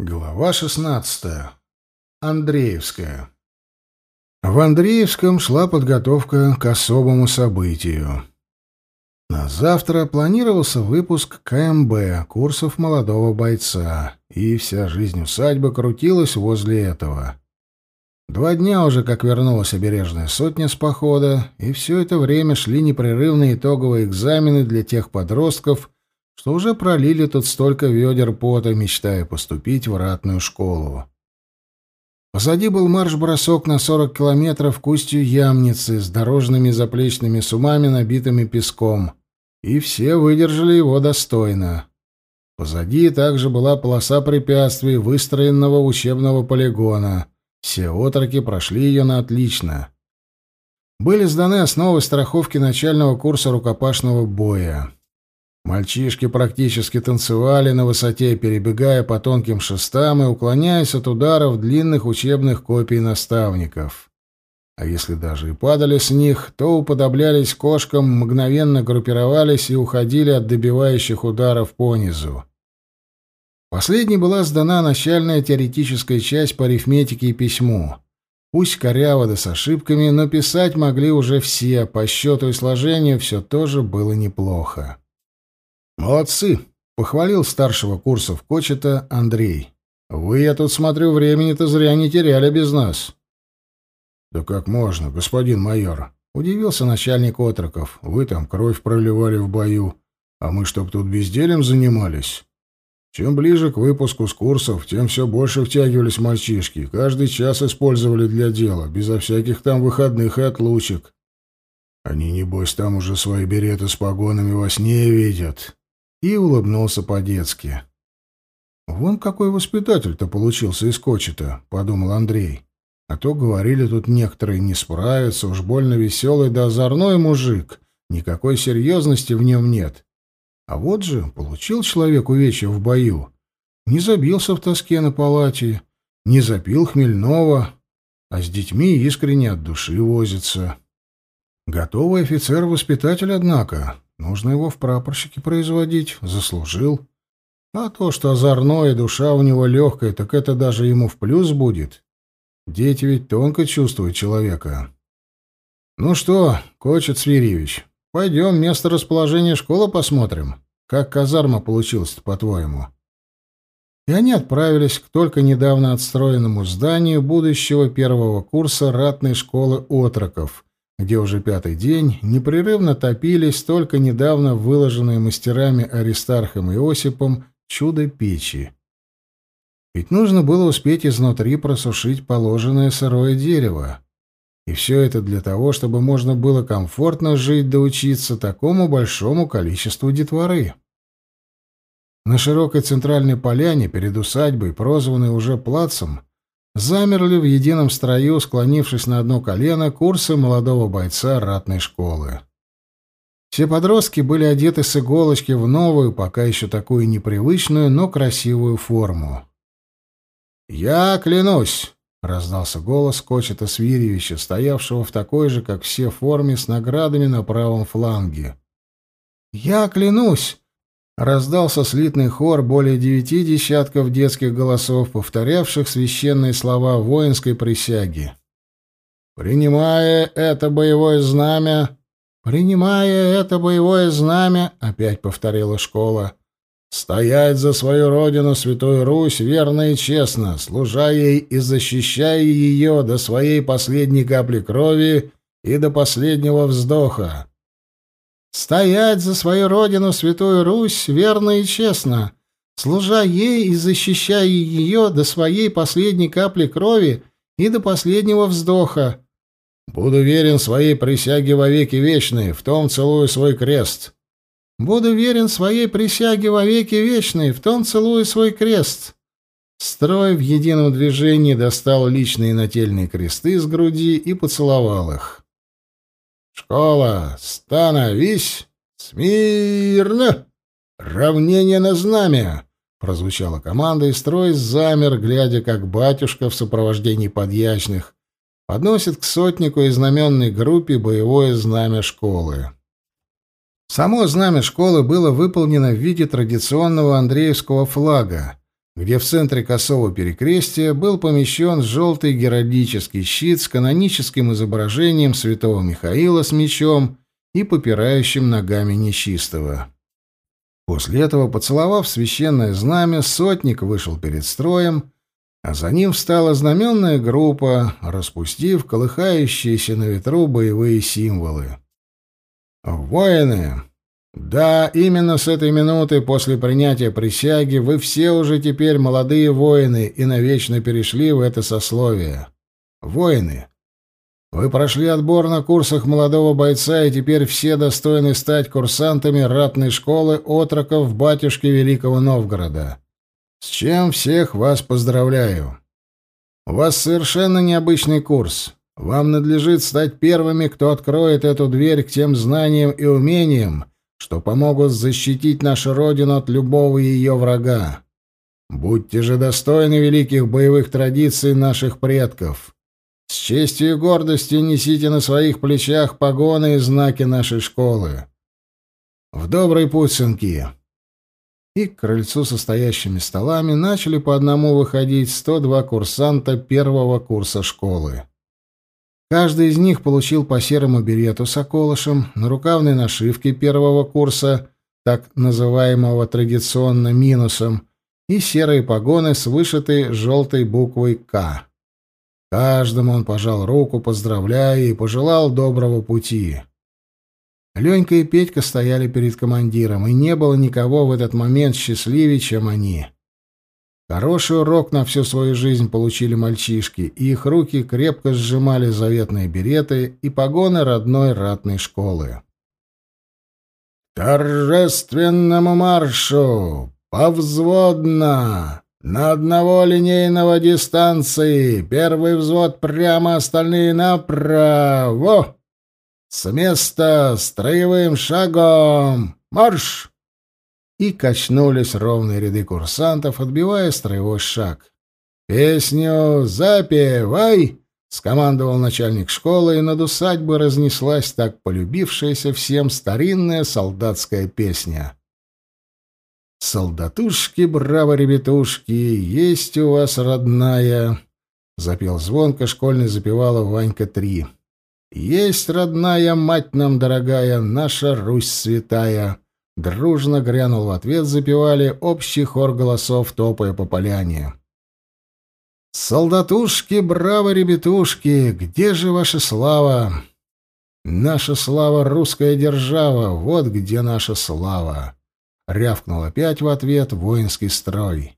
Глава 16. Андреевская. В Андреевском шла подготовка к особому событию. На завтра планировался выпуск КМБ, курсов молодого бойца, и вся жизнь усадьбы крутилась возле этого. Два дня уже как вернулась обережная сотня с похода, и все это время шли непрерывные итоговые экзамены для тех подростков, что уже пролили тут столько ведер пота, мечтая поступить в ратную школу. Позади был марш-бросок на 40 километров к устью Ямницы с дорожными заплечными сумами, набитыми песком, и все выдержали его достойно. Позади также была полоса препятствий, выстроенного учебного полигона. Все отроки прошли ее на отлично. Были сданы основы страховки начального курса рукопашного боя. Мальчишки практически танцевали на высоте, перебегая по тонким шестам и уклоняясь от ударов длинных учебных копий наставников. А если даже и падали с них, то уподоблялись кошкам, мгновенно группировались и уходили от добивающих ударов понизу. Последней была сдана начальная теоретическая часть по арифметике и письму. Пусть коряво да с ошибками, но писать могли уже все, по счету и сложению все тоже было неплохо. «Молодцы!» — похвалил старшего курса в Кочета Андрей. «Вы, я тут смотрю, времени-то зря не теряли без нас». «Да как можно, господин майор?» — удивился начальник отроков. «Вы там кровь проливали в бою, а мы чтоб тут безделием занимались». Чем ближе к выпуску с курсов, тем все больше втягивались мальчишки, каждый час использовали для дела, безо всяких там выходных и отлучек. Они, небось, там уже свои береты с погонами во сне видят и улыбнулся по-детски. «Вон какой воспитатель-то получился из Кочета», — подумал Андрей. «А то, говорили, тут некоторые не справятся, уж больно веселый да озорной мужик, никакой серьезности в нем нет. А вот же получил человек увечья в бою, не забился в тоске на палате, не запил хмельного, а с детьми искренне от души возится. Готовый офицер-воспитатель, однако, Нужно его в прапорщике производить. Заслужил. А то, что озорное, душа у него легкая, так это даже ему в плюс будет. Дети ведь тонко чувствуют человека. Ну что, Кочет Свирьевич, пойдем место расположения школы посмотрим. Как казарма получилась по-твоему? И они отправились к только недавно отстроенному зданию будущего первого курса ратной школы отроков — где уже пятый день непрерывно топились только недавно выложенные мастерами Аристархом и Осипом чудо-печи. Ведь нужно было успеть изнутри просушить положенное сырое дерево. И все это для того, чтобы можно было комфортно жить да учиться такому большому количеству детворы. На широкой центральной поляне перед усадьбой, прозванной уже плацем, замерли в едином строю, склонившись на одно колено, курсы молодого бойца ратной школы. Все подростки были одеты с иголочки в новую, пока еще такую непривычную, но красивую форму. «Я клянусь!» — раздался голос Кочета Свирьевича, стоявшего в такой же, как все, форме с наградами на правом фланге. «Я клянусь!» Раздался слитный хор более девяти десятков детских голосов, повторявших священные слова воинской присяги. «Принимая это боевое знамя...» «Принимая это боевое знамя...» — опять повторила школа. «Стоять за свою родину, Святую Русь, верно и честно, служа ей и защищая ее до своей последней капли крови и до последнего вздоха. Стоять за свою родину, Святую Русь, верно и честно, служа ей и защищая ее до своей последней капли крови и до последнего вздоха. Буду верен своей присяге во веки в том целую свой крест. Буду верен своей присяге во веки в том целую свой крест. Строй в едином движении достал личные нательные кресты с груди и поцеловал их. «Школа, становись! Смирно! Равнение на знамя!» Прозвучала команда, и строй замер, глядя, как батюшка в сопровождении подьячных подносит к сотнику и знаменной группе боевое знамя школы. Само знамя школы было выполнено в виде традиционного Андреевского флага, где в центре косого перекрестия был помещен желтый геральдический щит с каноническим изображением святого Михаила с мечом и попирающим ногами нечистого. После этого, поцеловав священное знамя, сотник вышел перед строем, а за ним встала знаменная группа, распустив колыхающиеся на ветру боевые символы. «Воины! Да, именно с этой минуты после принятия присяги вы все уже теперь молодые воины и навечно перешли в это сословие. Воины! Вы прошли отбор на курсах молодого бойца, и теперь все достойны стать курсантами ратной школы отроков батюшки Великого Новгорода. С чем всех вас поздравляю. У вас совершенно необычный курс. Вам надлежит стать первыми, кто откроет эту дверь к тем знаниям и умениям, что помогут защитить нашу родину от любого ее врага. Будьте же достойны великих боевых традиций наших предков. С честью и гордостью несите на своих плечах погоны и знаки нашей школы. В добрый путь, сынки!» И к крыльцу со стоящими столами начали по одному выходить 102 курсанта первого курса школы. Каждый из них получил по серому берету с околышем, на рукавной нашивке первого курса, так называемого традиционно минусом, и серые погоны с вышитой желтой буквой «К». Каждому он пожал руку, поздравляя и пожелал доброго пути. Ленька и Петька стояли перед командиром, и не было никого в этот момент счастливее, чем они. Хороший урок на всю свою жизнь получили мальчишки, и их руки крепко сжимали заветные береты и погоны родной ратной школы. «Торжественному маршу! Повзводно! На одного линейного дистанции! Первый взвод прямо, остальные направо! С места строевым шагом! Марш!» И качнулись ровные ряды курсантов, отбивая строевой шаг. «Песню запевай!» — скомандовал начальник школы, и над усадьбой разнеслась так полюбившаяся всем старинная солдатская песня. «Солдатушки, браво, ребятушки, есть у вас родная!» — запел звонко школьный запевала Ванька-3. «Есть родная мать нам дорогая, наша Русь святая!» Дружно грянул в ответ, запевали общий хор голосов, топая по поляне. «Солдатушки, браво, ребятушки, где же ваша слава? Наша слава — русская держава, вот где наша слава!» Рявкнул опять в ответ воинский строй.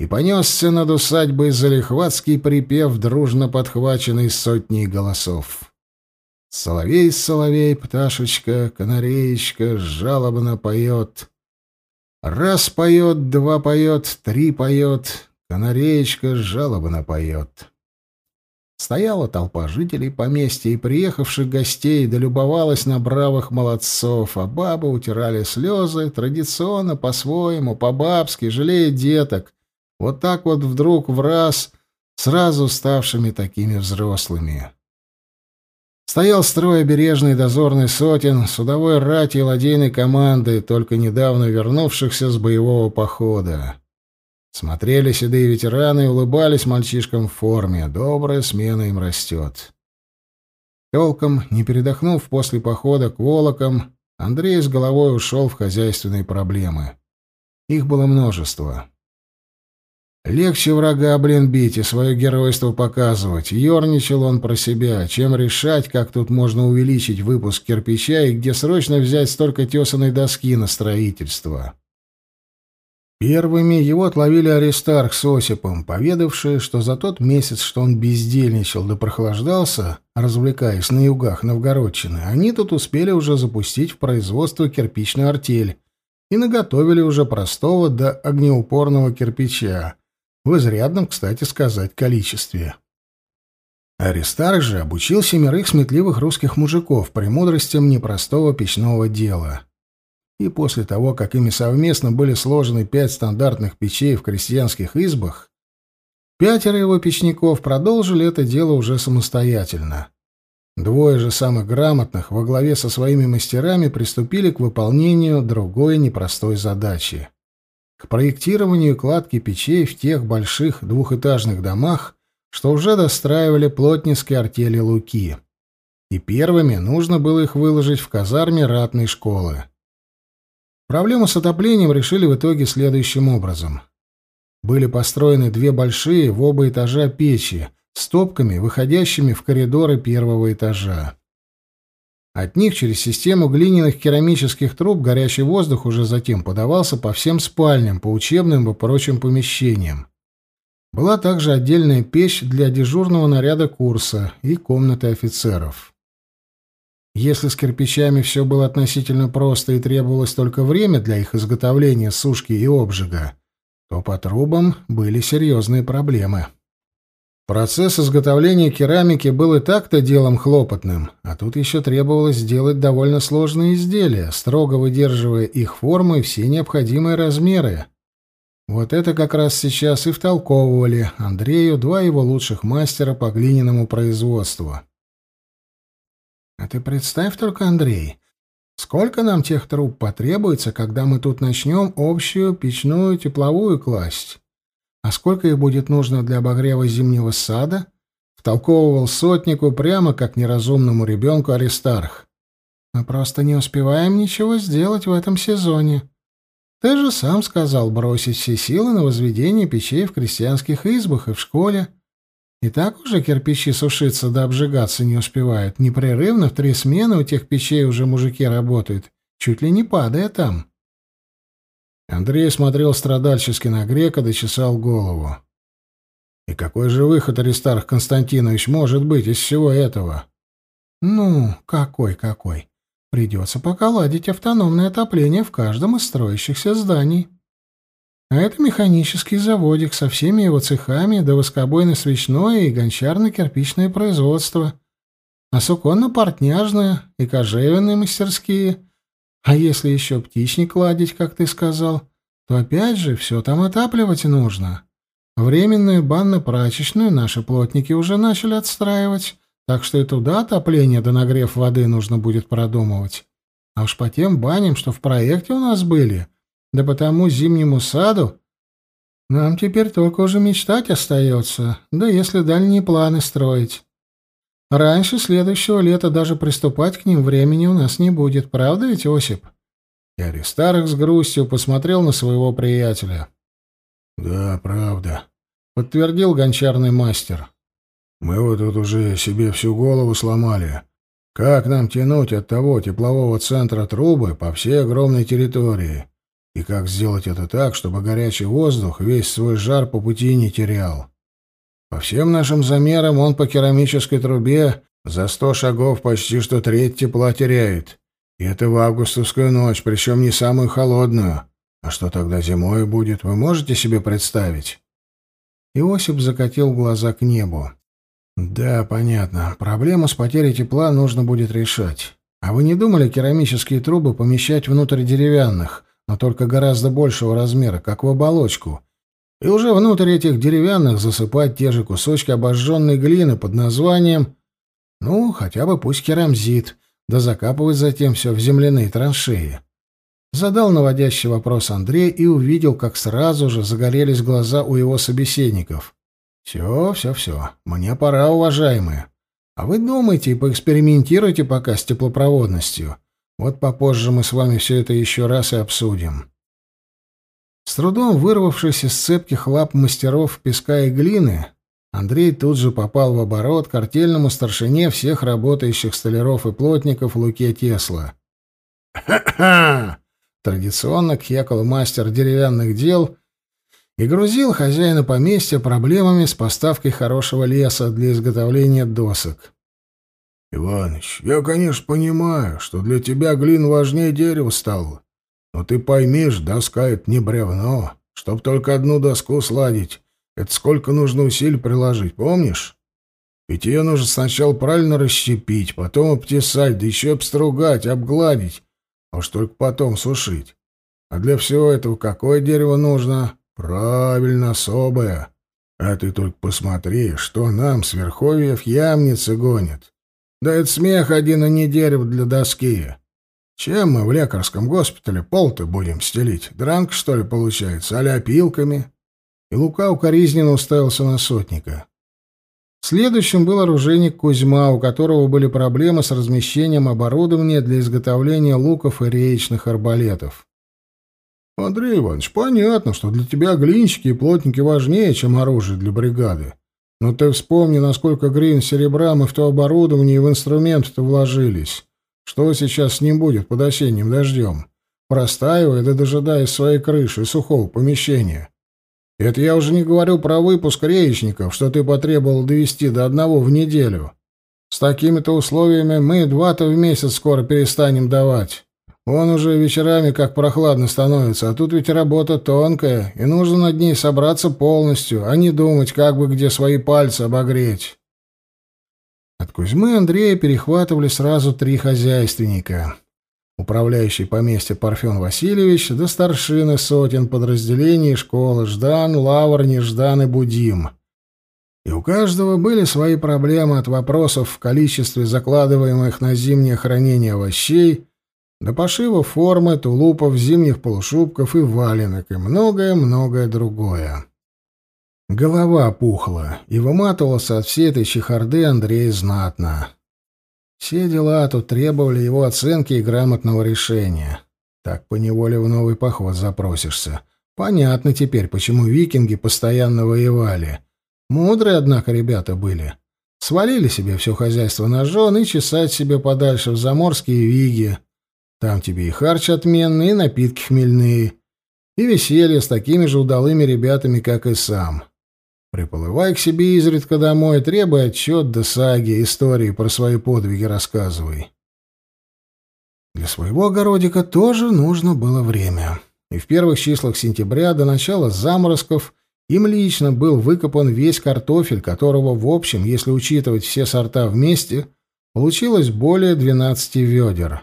И понесся над усадьбой залихватский припев, дружно подхваченный сотней голосов. Соловей, соловей, пташечка, канареечка жалобно поет. Раз поет, два поет, три поет, канареечка жалобно поет. Стояла толпа жителей поместья и приехавших гостей, долюбовалась на бравых молодцов, а бабы утирали слезы, традиционно, по-своему, по-бабски, жалея деток, вот так вот вдруг в раз, сразу ставшими такими взрослыми. Стоял строй обережный дозорный сотен, судовой рати и ладейной команды, только недавно вернувшихся с боевого похода. Смотрели седые ветераны и улыбались мальчишкам в форме. Добрая смена им растет. Толком, не передохнув после похода к волокам, Андрей с головой ушел в хозяйственные проблемы. Их было множество. Легче врага, блин, бить и свое геройство показывать. Ёрничал он про себя, чем решать, как тут можно увеличить выпуск кирпича и где срочно взять столько тесаной доски на строительство. Первыми его отловили Аристарх с Осипом, поведавшие, что за тот месяц, что он бездельничал да прохлаждался, развлекаясь на югах Новгородчины, они тут успели уже запустить в производство кирпичную артель и наготовили уже простого до огнеупорного кирпича, в изрядном, кстати сказать, количестве. Аристарх же обучил семерых сметливых русских мужиков премудростям непростого печного дела. И после того, как ими совместно были сложены пять стандартных печей в крестьянских избах, пятеро его печников продолжили это дело уже самостоятельно. Двое же самых грамотных во главе со своими мастерами приступили к выполнению другой непростой задачи. К проектированию и кладке печей в тех больших двухэтажных домах, что уже достраивали плотницкие артели Луки. И первыми нужно было их выложить в казарме ратной школы. Проблему с отоплением решили в итоге следующим образом. Были построены две большие в оба этажа печи с топками, выходящими в коридоры первого этажа. От них через систему глиняных керамических труб горячий воздух уже затем подавался по всем спальням, по учебным и прочим помещениям. Была также отдельная печь для дежурного наряда курса и комнаты офицеров. Если с кирпичами все было относительно просто и требовалось только время для их изготовления, сушки и обжига, то по трубам были серьезные проблемы. Процесс изготовления керамики был и так-то делом хлопотным, а тут еще требовалось сделать довольно сложные изделия, строго выдерживая их форму и все необходимые размеры. Вот это как раз сейчас и втолковывали Андрею два его лучших мастера по глиняному производству. А ты представь только, Андрей, сколько нам тех труб потребуется, когда мы тут начнем общую печную тепловую класть? А сколько их будет нужно для обогрева зимнего сада? Втолковывал сотнику прямо как неразумному ребенку Аристарх. Мы просто не успеваем ничего сделать в этом сезоне. Ты же сам сказал бросить все силы на возведение печей в крестьянских избах и в школе. И так уже кирпичи сушиться да обжигаться не успевают. Непрерывно в три смены у тех печей уже мужики работают, чуть ли не падая там. Андрей смотрел страдальчески на грека, дочесал голову. И какой же выход, Аристарх Константинович, может быть из всего этого? Ну, какой-какой? Придется пока ладить автономное отопление в каждом из строящихся зданий. А это механический заводик со всеми его цехами, да воскобойно-свечное и гончарно-кирпичное производство, а суконно-портняжное и кожевенные мастерские. А если еще птичник ладить, как ты сказал, то опять же все там отапливать нужно. Временную банно-прачечную наши плотники уже начали отстраивать, так что и туда отопление да нагрев воды нужно будет продумывать. А уж по тем баням, что в проекте у нас были, да по тому зимнему саду, нам теперь только уже мечтать остается, да если дальние планы строить. Раньше следующего лета даже приступать к ним времени у нас не будет, правда ведь, Осип? И Аристарх с грустью посмотрел на своего приятеля. — Да, правда, — подтвердил гончарный мастер. Мы вот тут уже себе всю голову сломали. Как нам тянуть от того теплового центра трубы по всей огромной территории? И как сделать это так, чтобы горячий воздух весь свой жар по пути не терял? По всем нашим замерам он по керамической трубе за сто шагов почти что треть тепла теряет. И это в августовскую ночь, причем не самую холодную. А что тогда зимой будет, вы можете себе представить?» Иосип закатил глаза к небу. «Да, понятно. Проблему с потерей тепла нужно будет решать. А вы не думали керамические трубы помещать внутрь деревянных, но только гораздо большего размера, как в оболочку, и уже внутрь этих деревянных засыпать те же кусочки обожженной глины под названием, ну, хотя бы пусть керамзит, да закапывать затем все в земляные траншеи?» Задал наводящий вопрос Андрей и увидел, как сразу же загорелись глаза у его собеседников — «Все, все, все. Мне пора, уважаемые. А вы думайте и поэкспериментируйте пока с теплопроводностью. Вот попозже мы с вами все это еще раз и обсудим». С трудом вырвавшись из цепких лап мастеров песка и глины, Андрей тут же попал в оборот к артельному старшине всех работающих столяров и плотников Луке Тесла. Традиционно кхекал мастер деревянных дел и грузил хозяина поместья проблемами с поставкой хорошего леса для изготовления досок. «Иваныч, я, конечно, понимаю, что для тебя глин важнее дерева стал, но ты поймишь, доска — это не бревно. Чтоб только одну доску сладить, это сколько нужно усилий приложить, помнишь? Ведь ее нужно сначала правильно расщепить, потом обтесать, да еще обстругать, обгладить, а уж только потом сушить. А для всего этого какое дерево нужно? Правильно, особая. А ты только посмотри, что нам с Верховья в ямнице гонит. Да это смех один, а не дерево для доски. Чем мы в лекарском госпитале пол-то будем стелить? Дранк, что ли, получается? А опилками?» И Лука укоризненно уставился на сотника. Следующим был оружейник Кузьма, у которого были проблемы с размещением оборудования для изготовления луков и реечных арбалетов. «Андрей Иванович, понятно, что для тебя глинщики и плотники важнее, чем оружие для бригады. Но ты вспомни, насколько гривен серебра мы в то оборудование и в инструменты-то вложились. Что сейчас с ним будет под осенним дождем? Простаивая да дожидаясь своей крыши сухого помещения. Это я уже не говорю про выпуск реечников, что ты потребовал довести до одного в неделю. С такими-то условиями мы два-то в месяц скоро перестанем давать. Он уже вечерами как прохладно становится, а тут ведь работа тонкая, и нужно над ней собраться полностью, а не думать, как бы где свои пальцы обогреть. От Кузьмы Андрея перехватывали сразу три хозяйственника управляющий поместье Парфен Васильевич, до старшины сотен подразделений школы Ждан, Лавр, Неждан и Будим. И у каждого были свои проблемы от вопросов в количестве закладываемых на зимнее хранение овощей до пошива формы, тулупов, зимних полушубков и валенок и многое-многое другое. Голова пухла, и выматывался от всей этой чехарды Андрей знатно. Все дела тут требовали его оценки и грамотного решения. Так поневоле в новый поход запросишься. Понятно теперь, почему викинги постоянно воевали. Мудрые, однако, ребята были. Свалили себе все хозяйство на жен и чесать себе подальше в заморские виги. Там тебе и харч отменный, и напитки хмельные, и веселье с такими же удалыми ребятами, как и сам. Приплывай к себе изредка домой, требуй отчет до саги, истории про свои подвиги рассказывай. Для своего огородика тоже нужно было время. И в первых числах сентября до начала заморозков им лично был выкопан весь картофель, которого, в общем, если учитывать все сорта вместе, получилось более 12 ведер.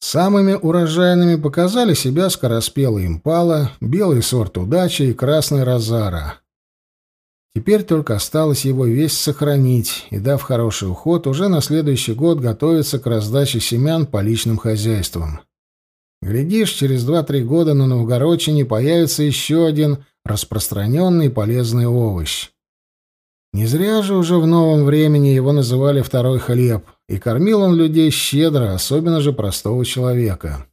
Самыми урожайными показали себя скороспелый импала, белый сорт удачи и красный розара. Теперь только осталось его весь сохранить и, дав хороший уход, уже на следующий год готовиться к раздаче семян по личным хозяйствам. Глядишь, через два-три года на Новгородчине появится еще один распространенный полезный овощ. Не зря же уже в новом времени его называли «второй хлеб», и кормил он людей щедро, особенно же простого человека.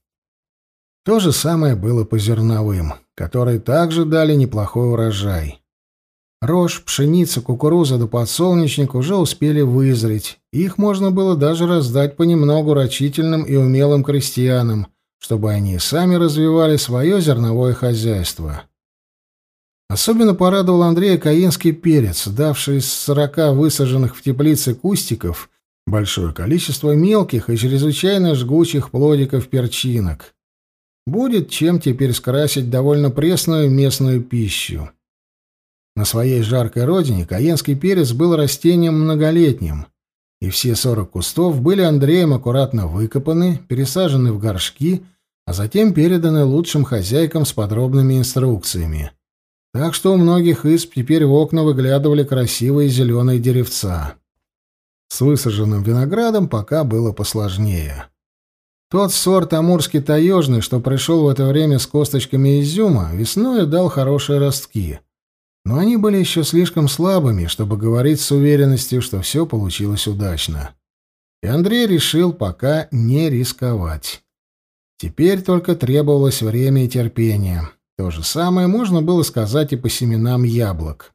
То же самое было по зерновым, которые также дали неплохой урожай. Рожь, пшеница, кукуруза да подсолнечник уже успели вызреть, их можно было даже раздать понемногу рачительным и умелым крестьянам, чтобы они сами развивали свое зерновое хозяйство. Особенно порадовал Андрея каинский перец, давший из сорока высаженных в теплице кустиков большое количество мелких и чрезвычайно жгучих плодиков перчинок. Будет чем теперь скрасить довольно пресную местную пищу. На своей жаркой родине каенский перец был растением многолетним, и все сорок кустов были Андреем аккуратно выкопаны, пересажены в горшки, а затем переданы лучшим хозяйкам с подробными инструкциями. Так что у многих изб теперь в окна выглядывали красивые зеленые деревца. С высаженным виноградом пока было посложнее. Тот сорт амурский таежный, что пришел в это время с косточками изюма, весной дал хорошие ростки — но они были еще слишком слабыми, чтобы говорить с уверенностью, что все получилось удачно. И Андрей решил пока не рисковать. Теперь только требовалось время и терпение. То же самое можно было сказать и по семенам яблок.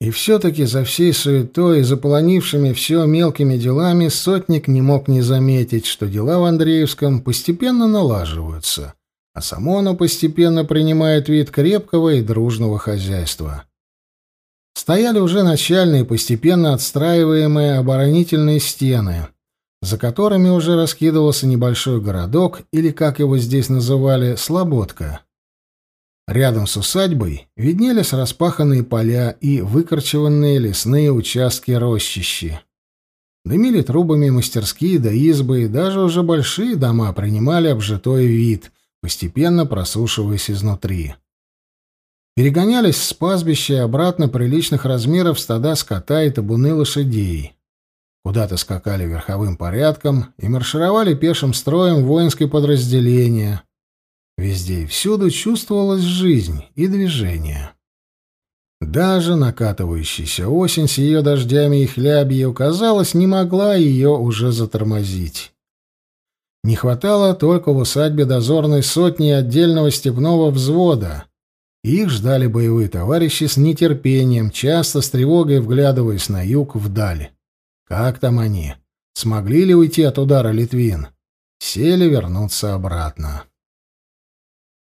И все-таки за всей суетой и заполонившими все мелкими делами сотник не мог не заметить, что дела в Андреевском постепенно налаживаются, а само оно постепенно принимает вид крепкого и дружного хозяйства стояли уже начальные, постепенно отстраиваемые оборонительные стены, за которыми уже раскидывался небольшой городок, или, как его здесь называли, слободка. Рядом с усадьбой виднелись распаханные поля и выкорчеванные лесные участки рощищи. Дымили трубами мастерские да избы, и даже уже большие дома принимали обжитой вид, постепенно просушиваясь изнутри. Перегонялись с пастбища и обратно приличных размеров стада скота и табуны лошадей. Куда-то скакали верховым порядком и маршировали пешим строем воинские подразделения. Везде и всюду чувствовалась жизнь и движение. Даже накатывающаяся осень с ее дождями и хлябью, казалось, не могла ее уже затормозить. Не хватало только в усадьбе дозорной сотни отдельного степного взвода. Их ждали боевые товарищи с нетерпением, часто с тревогой вглядываясь на юг вдаль. Как там они? Смогли ли уйти от удара Литвин? Сели вернуться обратно.